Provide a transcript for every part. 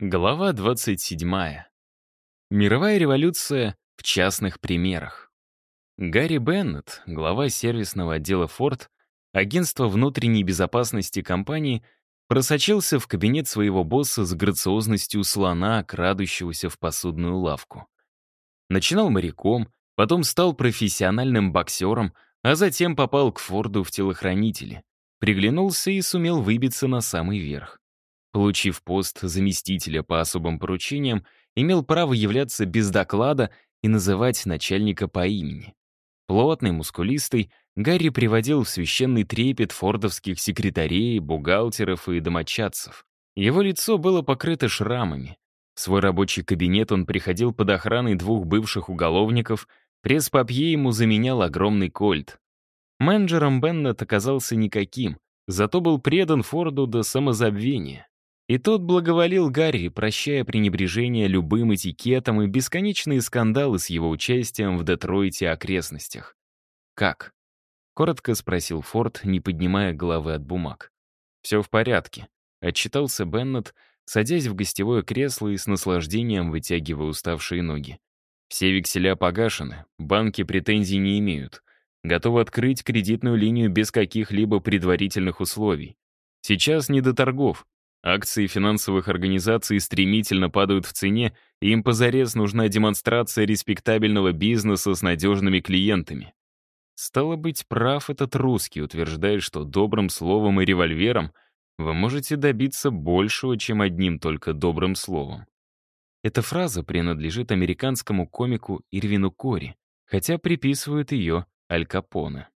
Глава 27. Мировая революция в частных примерах. Гарри Беннет, глава сервисного отдела Ford, агентства внутренней безопасности компании, просочился в кабинет своего босса с грациозностью слона, крадущегося в посудную лавку. Начинал моряком, потом стал профессиональным боксером, а затем попал к Форду в телохранители, приглянулся и сумел выбиться на самый верх. Получив пост заместителя по особым поручениям, имел право являться без доклада и называть начальника по имени. Плотный, мускулистый, Гарри приводил в священный трепет фордовских секретарей, бухгалтеров и домочадцев. Его лицо было покрыто шрамами. В свой рабочий кабинет он приходил под охраной двух бывших уголовников, пресс-папье ему заменял огромный кольт. Менеджером Беннет оказался никаким, зато был предан Форду до самозабвения. И тот благоволил Гарри, прощая пренебрежение любым этикетом и бесконечные скандалы с его участием в Детройте и окрестностях. «Как?» — коротко спросил Форд, не поднимая головы от бумаг. «Все в порядке», — отчитался Беннет, садясь в гостевое кресло и с наслаждением вытягивая уставшие ноги. «Все векселя погашены, банки претензий не имеют. Готовы открыть кредитную линию без каких-либо предварительных условий. Сейчас не до торгов, Акции финансовых организаций стремительно падают в цене, и им позарез нужна демонстрация респектабельного бизнеса с надежными клиентами. Стало быть, прав этот русский, утверждает, что добрым словом и револьвером вы можете добиться большего, чем одним только добрым словом. Эта фраза принадлежит американскому комику Ирвину Кори, хотя приписывают ее Аль Капоне.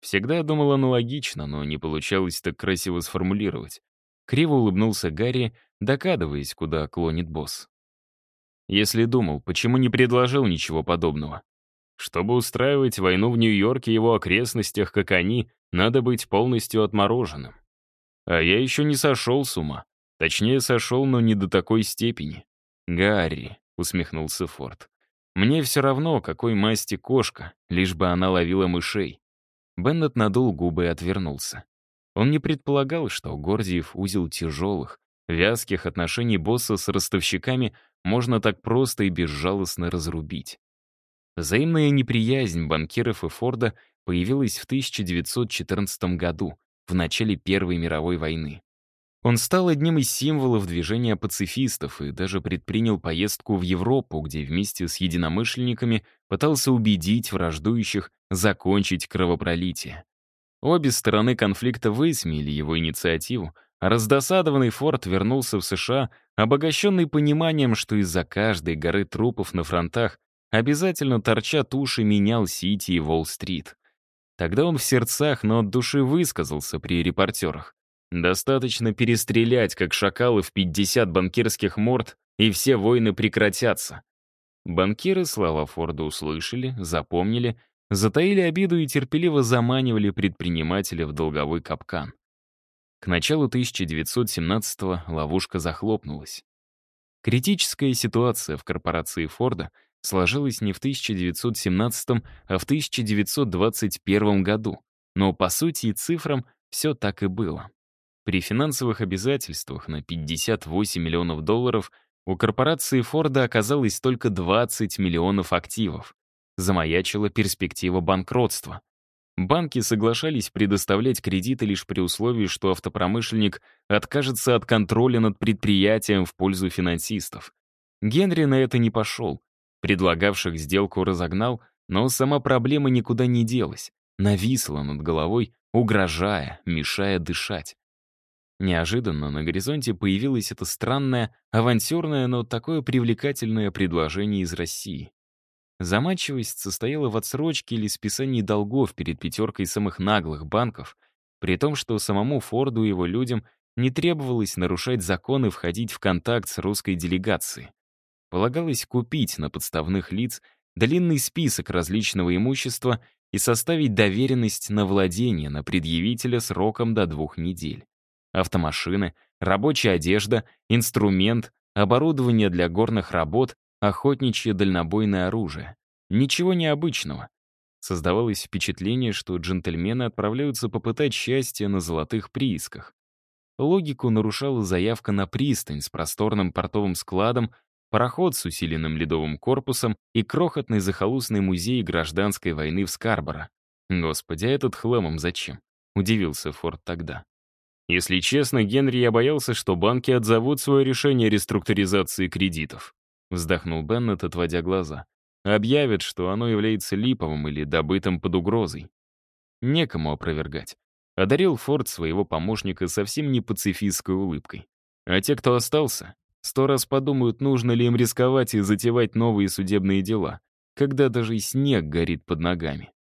Всегда думал аналогично, но не получалось так красиво сформулировать. Криво улыбнулся Гарри, догадываясь, куда клонит босс. Если думал, почему не предложил ничего подобного? Чтобы устраивать войну в Нью-Йорке и его окрестностях, как они, надо быть полностью отмороженным. А я еще не сошел с ума. Точнее, сошел, но не до такой степени. «Гарри», — усмехнулся Форд, — «мне все равно, какой масти кошка, лишь бы она ловила мышей». Беннет надул губы и отвернулся. Он не предполагал, что Гордиев узел тяжелых, вязких отношений босса с ростовщиками можно так просто и безжалостно разрубить. Взаимная неприязнь банкиров и Форда появилась в 1914 году, в начале Первой мировой войны. Он стал одним из символов движения пацифистов и даже предпринял поездку в Европу, где вместе с единомышленниками пытался убедить враждующих закончить кровопролитие. Обе стороны конфликта высмеяли его инициативу, а раздосадованный Форд вернулся в США, обогащенный пониманием, что из-за каждой горы трупов на фронтах обязательно торчат уши менял Сити и Уолл-стрит. Тогда он в сердцах, но от души высказался при репортерах. Достаточно перестрелять, как шакалы в 50 банкирских морд, и все войны прекратятся. Банкиры слова Форда услышали, запомнили затаили обиду и терпеливо заманивали предпринимателя в долговой капкан. К началу 1917-го ловушка захлопнулась. Критическая ситуация в корпорации Форда сложилась не в 1917, а в 1921 году, но по сути и цифрам все так и было. При финансовых обязательствах на 58 миллионов долларов у корпорации Форда оказалось только 20 миллионов активов замаячила перспектива банкротства. Банки соглашались предоставлять кредиты лишь при условии, что автопромышленник откажется от контроля над предприятием в пользу финансистов. Генри на это не пошел. Предлагавших сделку разогнал, но сама проблема никуда не делась. Нависла над головой, угрожая, мешая дышать. Неожиданно на горизонте появилось это странное, авантюрное, но такое привлекательное предложение из России. Заманчивость состояла в отсрочке или списании долгов перед пятеркой самых наглых банков, при том, что самому Форду и его людям не требовалось нарушать закон и входить в контакт с русской делегацией. Полагалось купить на подставных лиц длинный список различного имущества и составить доверенность на владение на предъявителя сроком до двух недель. Автомашины, рабочая одежда, инструмент, оборудование для горных работ охотничье дальнобойное оружие. Ничего необычного. Создавалось впечатление, что джентльмены отправляются попытать счастье на золотых приисках. логику нарушала заявка на пристань с просторным портовым складом, пароход с усиленным ледовым корпусом и крохотный захолустный музей гражданской войны в Скарборо. Господи, а этот хламом зачем? Удивился Форд тогда. Если честно, Генри я боялся, что банки отзовут свое решение реструктуризации кредитов. Вздохнул Беннет, отводя глаза. Объявят, что оно является липовым или добытым под угрозой. Некому опровергать. Одарил Форд своего помощника совсем не пацифистской улыбкой. А те, кто остался, сто раз подумают, нужно ли им рисковать и затевать новые судебные дела, когда даже снег горит под ногами.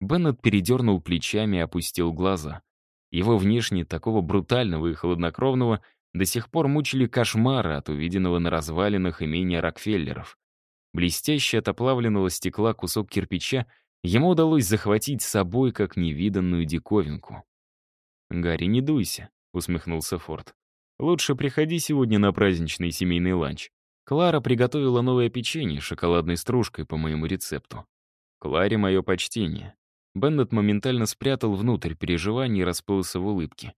Беннет передернул плечами и опустил глаза. Его внешне такого брутального и хладнокровного до сих пор мучили кошмары от увиденного на развалинах имения Рокфеллеров. Блестящий от оплавленного стекла кусок кирпича ему удалось захватить с собой как невиданную диковинку. «Гарри, не дуйся», — усмехнулся Форд. «Лучше приходи сегодня на праздничный семейный ланч. Клара приготовила новое печенье с шоколадной стружкой по моему рецепту. Кларе мое почтение». Беннет моментально спрятал внутрь переживаний и расплылся в улыбке.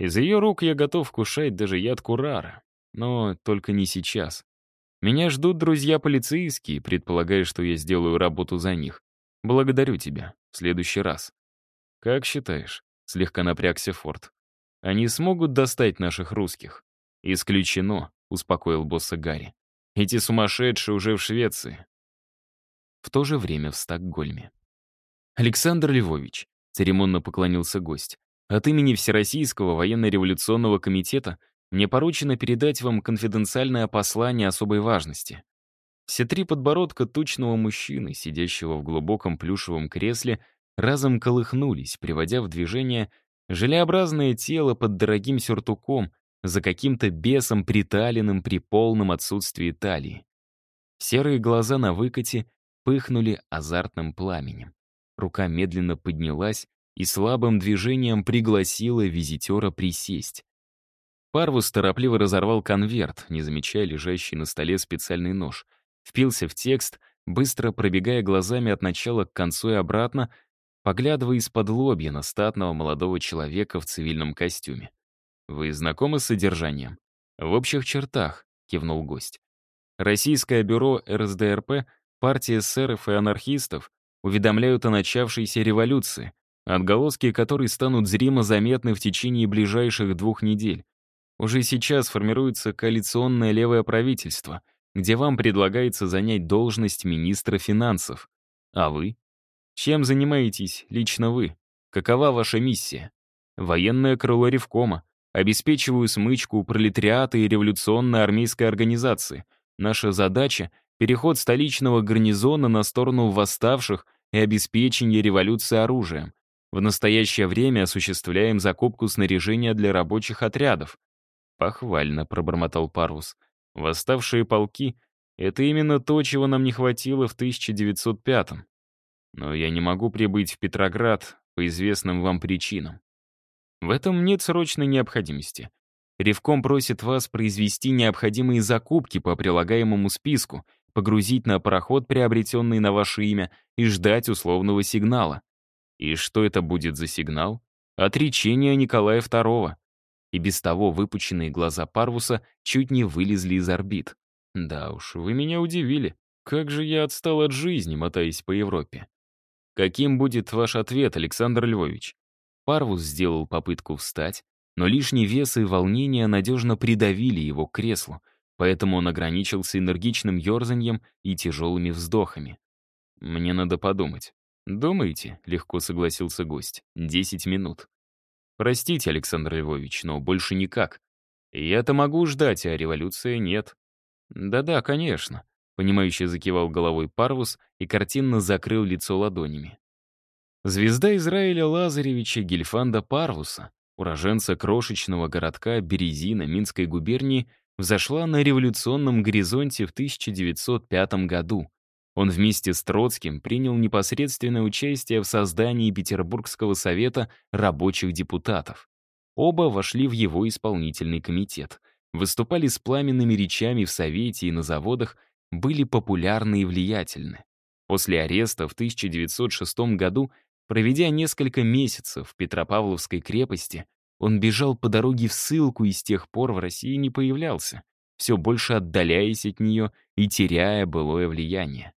Из ее рук я готов кушать даже яд курара. Но только не сейчас. Меня ждут друзья полицейские, предполагая, что я сделаю работу за них. Благодарю тебя. В следующий раз. Как считаешь? Слегка напрягся Форд. Они смогут достать наших русских? Исключено, успокоил босса Гарри. Эти сумасшедшие уже в Швеции. В то же время в Стокгольме. Александр Львович, церемонно поклонился гость, от имени Всероссийского военно-революционного комитета мне поручено передать вам конфиденциальное послание особой важности. Все три подбородка тучного мужчины, сидящего в глубоком плюшевом кресле, разом колыхнулись, приводя в движение желеобразное тело под дорогим сюртуком за каким-то бесом приталенным при полном отсутствии талии. Серые глаза на выкате пыхнули азартным пламенем. Рука медленно поднялась и слабым движением пригласила визитера присесть. Парвус торопливо разорвал конверт, не замечая лежащий на столе специальный нож. Впился в текст, быстро пробегая глазами от начала к концу и обратно, поглядывая из-под лобья на статного молодого человека в цивильном костюме. «Вы знакомы с содержанием?» «В общих чертах», — кивнул гость. Российское бюро РСДРП, партия эсеров и анархистов уведомляют о начавшейся революции, отголоски которой станут зримо заметны в течение ближайших двух недель. Уже сейчас формируется коалиционное левое правительство, где вам предлагается занять должность министра финансов. А вы? Чем занимаетесь лично вы? Какова ваша миссия? Военное крыло Ревкома. Обеспечиваю смычку пролетариата и революционной армейской организации. Наша задача — переход столичного гарнизона на сторону восставших и обеспечение революции оружием. В настоящее время осуществляем закупку снаряжения для рабочих отрядов. Похвально, пробормотал Парвус. Восставшие полки — это именно то, чего нам не хватило в 1905-м. Но я не могу прибыть в Петроград по известным вам причинам. В этом нет срочной необходимости. Ревком просит вас произвести необходимые закупки по прилагаемому списку, погрузить на пароход, приобретенный на ваше имя, и ждать условного сигнала. И что это будет за сигнал? Отречение Николая II. И без того выпученные глаза Парвуса чуть не вылезли из орбит. Да уж, вы меня удивили. Как же я отстал от жизни, мотаясь по Европе. Каким будет ваш ответ, Александр Львович? Парвус сделал попытку встать, но лишний вес и волнение надежно придавили его к креслу, поэтому он ограничился энергичным ерзаньем и тяжелыми вздохами. «Мне надо подумать». «Думаете?» — легко согласился гость. «Десять минут». «Простите, Александр Львович, но больше никак. Я-то могу ждать, а революция нет». «Да-да, конечно», — понимающе закивал головой Парвус и картинно закрыл лицо ладонями. Звезда Израиля Лазаревича Гельфанда Парвуса, уроженца крошечного городка Березина Минской губернии, взошла на революционном горизонте в 1905 году. Он вместе с Троцким принял непосредственное участие в создании Петербургского совета рабочих депутатов. Оба вошли в его исполнительный комитет, выступали с пламенными речами в Совете и на заводах, были популярны и влиятельны. После ареста в 1906 году, проведя несколько месяцев в Петропавловской крепости, Он бежал по дороге в ссылку и с тех пор в России не появлялся, все больше отдаляясь от нее и теряя былое влияние.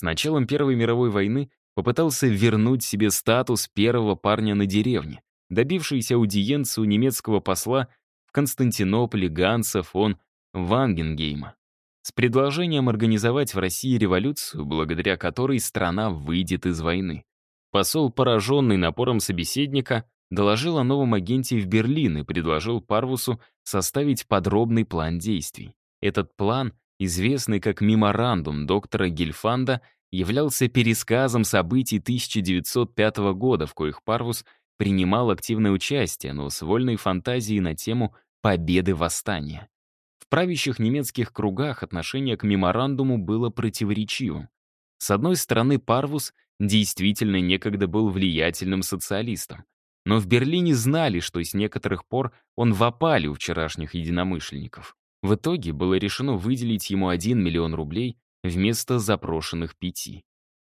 С началом Первой мировой войны попытался вернуть себе статус первого парня на деревне, добившийся аудиенции у немецкого посла в Константинополе Ганса фон Вангенгейма с предложением организовать в России революцию, благодаря которой страна выйдет из войны. Посол, пораженный напором собеседника, доложил о новом агенте в Берлин и предложил Парвусу составить подробный план действий. Этот план, известный как меморандум доктора Гильфанда, являлся пересказом событий 1905 года, в коих Парвус принимал активное участие, но с вольной фантазией на тему победы восстания. В правящих немецких кругах отношение к меморандуму было противоречивым. С одной стороны, Парвус действительно некогда был влиятельным социалистом. Но в Берлине знали, что с некоторых пор он в опале у вчерашних единомышленников. В итоге было решено выделить ему 1 миллион рублей вместо запрошенных пяти.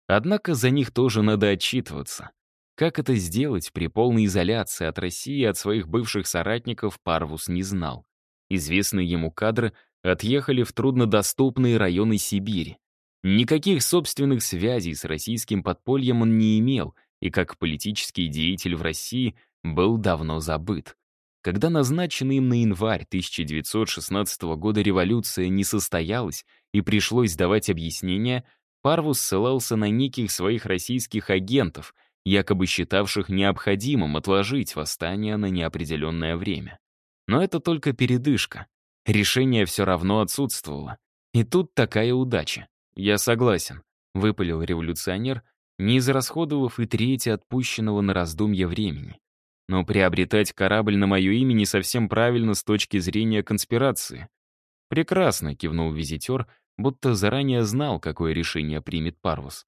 Однако за них тоже надо отчитываться. Как это сделать при полной изоляции от России и от своих бывших соратников, Парвус не знал. Известные ему кадры отъехали в труднодоступные районы Сибири. Никаких собственных связей с российским подпольем он не имел — и как политический деятель в России был давно забыт. Когда назначенная им на январь 1916 года революция не состоялась и пришлось давать объяснения, Парвус ссылался на неких своих российских агентов, якобы считавших необходимым отложить восстание на неопределенное время. Но это только передышка. Решение все равно отсутствовало. И тут такая удача. «Я согласен», — выпалил революционер, не израсходовав и треть отпущенного на раздумье времени. Но приобретать корабль на мое имя не совсем правильно с точки зрения конспирации. «Прекрасно», — кивнул визитер, будто заранее знал, какое решение примет Парвус.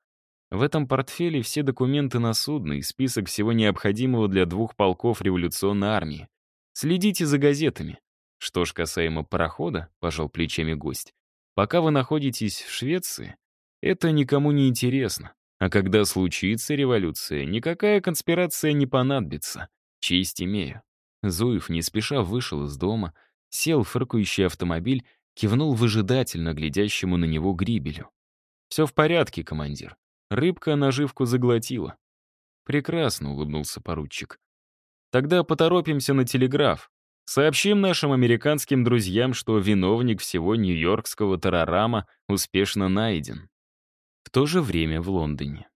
В этом портфеле все документы на судно и список всего необходимого для двух полков революционной армии. Следите за газетами. Что ж касаемо парохода, пожал плечами гость, пока вы находитесь в Швеции, это никому не интересно. А когда случится революция, никакая конспирация не понадобится. Честь имею. Зуев не спеша вышел из дома, сел в фыркающий автомобиль, кивнул выжидательно глядящему на него грибелю. «Все в порядке, командир. Рыбка наживку заглотила». «Прекрасно», — улыбнулся поручик. «Тогда поторопимся на телеграф. Сообщим нашим американским друзьям, что виновник всего нью-йоркского террорама успешно найден» то же время в Лондоне.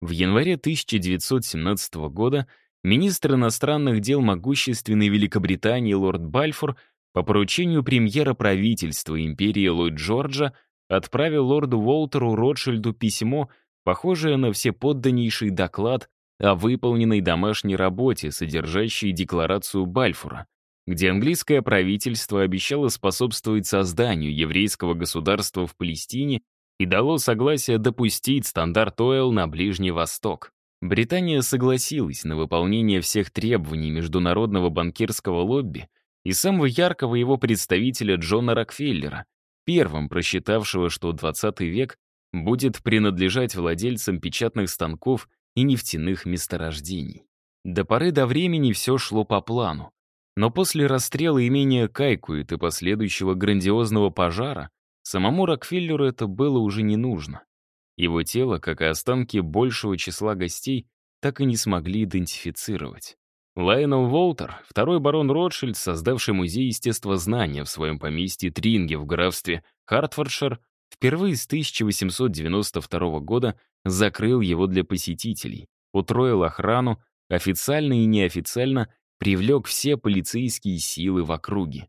В январе 1917 года министр иностранных дел могущественной Великобритании лорд Бальфур по поручению премьера правительства империи Ллойд Джорджа отправил лорду Уолтеру Ротшильду письмо, похожее на всеподданнейший доклад о выполненной домашней работе, содержащей декларацию Бальфура, где английское правительство обещало способствовать созданию еврейского государства в Палестине и дало согласие допустить стандарт Ойл на Ближний Восток. Британия согласилась на выполнение всех требований международного банкирского лобби и самого яркого его представителя Джона Рокфеллера, первым просчитавшего, что 20 век будет принадлежать владельцам печатных станков и нефтяных месторождений. До поры до времени все шло по плану. Но после расстрела имения Кайкуит и последующего грандиозного пожара Самому Рокфеллеру это было уже не нужно. Его тело, как и останки большего числа гостей, так и не смогли идентифицировать. Лайонел Волтер, второй барон Ротшильд, создавший музей естествознания в своем поместье Тринге в графстве Хартфордшир, впервые с 1892 года закрыл его для посетителей, утроил охрану, официально и неофициально привлек все полицейские силы в округе.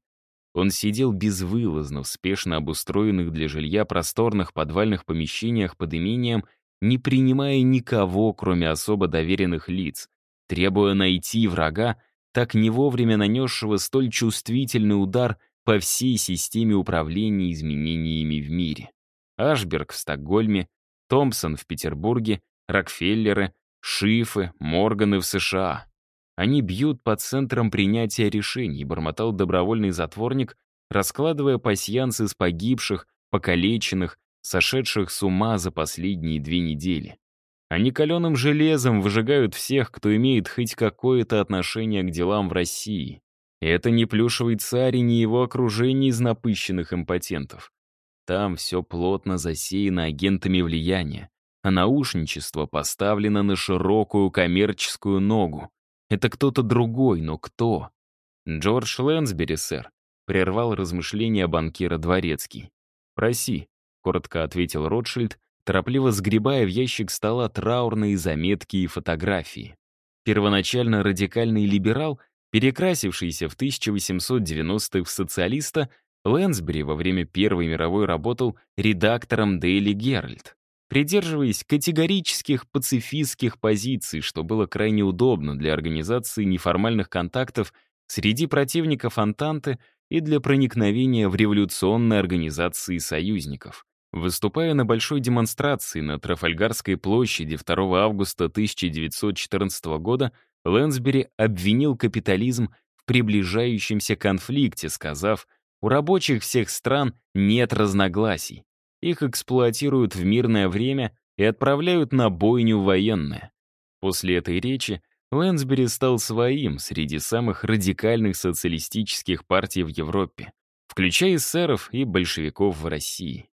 Он сидел безвылазно в спешно обустроенных для жилья просторных подвальных помещениях под имением, не принимая никого, кроме особо доверенных лиц, требуя найти врага, так не вовремя нанесшего столь чувствительный удар по всей системе управления изменениями в мире. Ашберг в Стокгольме, Томпсон в Петербурге, Рокфеллеры, Шифы, Морганы в США. Они бьют по центрам принятия решений, бормотал добровольный затворник, раскладывая пасьянс из погибших, покалеченных, сошедших с ума за последние две недели. Они каленым железом выжигают всех, кто имеет хоть какое-то отношение к делам в России. И это не плюшевый царь и не его окружение из напыщенных импотентов. Там все плотно засеяно агентами влияния, а наушничество поставлено на широкую коммерческую ногу. Это кто-то другой, но кто? Джордж Лэнсбери, сэр, прервал размышления банкира Дворецкий. «Проси», — коротко ответил Ротшильд, торопливо сгребая в ящик стола траурные заметки и фотографии. Первоначально радикальный либерал, перекрасившийся в 1890-х в социалиста, Лэнсбери во время Первой мировой работал редактором Daily Herald, придерживаясь категорических пацифистских позиций, что было крайне удобно для организации неформальных контактов среди противников Антанты и для проникновения в революционные организации союзников. Выступая на большой демонстрации на Трафальгарской площади 2 августа 1914 года, Лэнсбери обвинил капитализм в приближающемся конфликте, сказав, у рабочих всех стран нет разногласий. Их эксплуатируют в мирное время и отправляют на бойню военное. После этой речи Лэнсбери стал своим среди самых радикальных социалистических партий в Европе, включая эсеров и большевиков в России.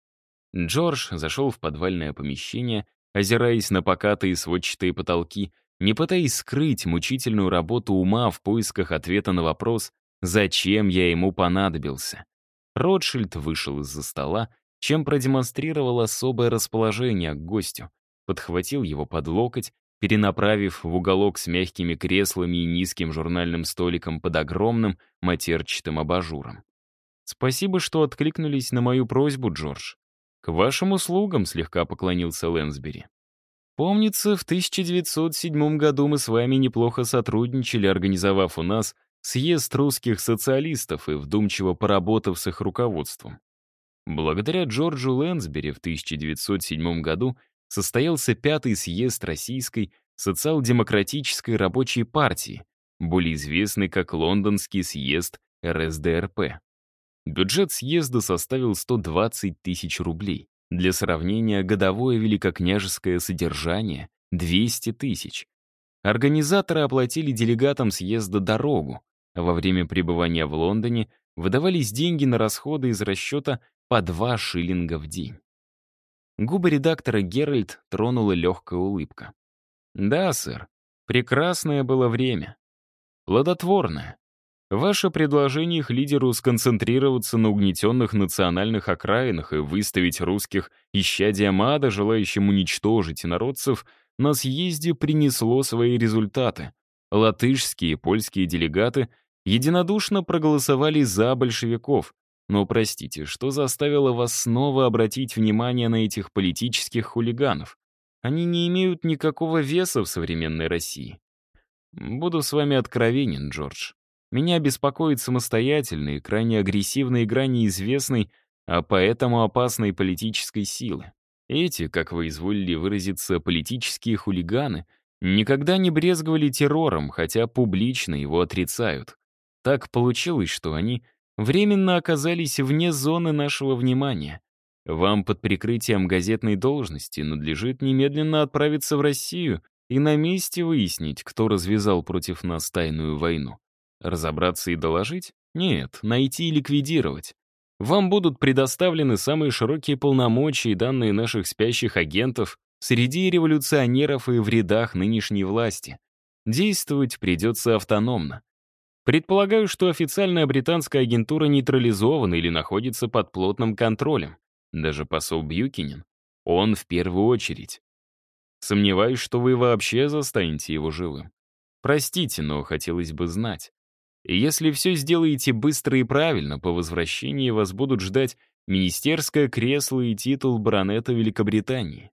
Джордж зашел в подвальное помещение, озираясь на покатые сводчатые потолки, не пытаясь скрыть мучительную работу ума в поисках ответа на вопрос, зачем я ему понадобился. Ротшильд вышел из-за стола, чем продемонстрировал особое расположение к гостю, подхватил его под локоть перенаправив в уголок с мягкими креслами и низким журнальным столиком под огромным матерчатым абажуром. «Спасибо, что откликнулись на мою просьбу, Джордж. К вашим услугам», — слегка поклонился Лэнсбери. «Помнится, в 1907 году мы с вами неплохо сотрудничали, организовав у нас съезд русских социалистов и вдумчиво поработав с их руководством. Благодаря Джорджу Лэнсбери в 1907 году состоялся пятый съезд Российской социал-демократической рабочей партии, более известный как Лондонский съезд РСДРП. Бюджет съезда составил 120 тысяч рублей. Для сравнения, годовое великокняжеское содержание — 200 тысяч. Организаторы оплатили делегатам съезда дорогу, а во время пребывания в Лондоне выдавались деньги на расходы из расчета по 2 шиллинга в день. Губы редактора Геральт тронула легкая улыбка. «Да, сэр, прекрасное было время. Плодотворное. Ваше предложение их лидеру сконцентрироваться на угнетенных национальных окраинах и выставить русских исчадием ада, желающим уничтожить инородцев, на съезде принесло свои результаты. Латышские и польские делегаты единодушно проголосовали за большевиков, но, простите, что заставило вас снова обратить внимание на этих политических хулиганов? Они не имеют никакого веса в современной России. Буду с вами откровенен, Джордж. Меня беспокоит самостоятельная крайне агрессивная игра неизвестной, а поэтому опасной политической силы. Эти, как вы изволили выразиться, политические хулиганы, никогда не брезговали террором, хотя публично его отрицают. Так получилось, что они временно оказались вне зоны нашего внимания. Вам под прикрытием газетной должности надлежит немедленно отправиться в Россию и на месте выяснить, кто развязал против нас тайную войну. Разобраться и доложить? Нет, найти и ликвидировать. Вам будут предоставлены самые широкие полномочия и данные наших спящих агентов среди революционеров и в рядах нынешней власти. Действовать придется автономно. Предполагаю, что официальная британская агентура нейтрализована или находится под плотным контролем. Даже посол Бьюкинин. Он в первую очередь. Сомневаюсь, что вы вообще застанете его живым. Простите, но хотелось бы знать. Если все сделаете быстро и правильно, по возвращении вас будут ждать министерское кресло и титул баронета Великобритании.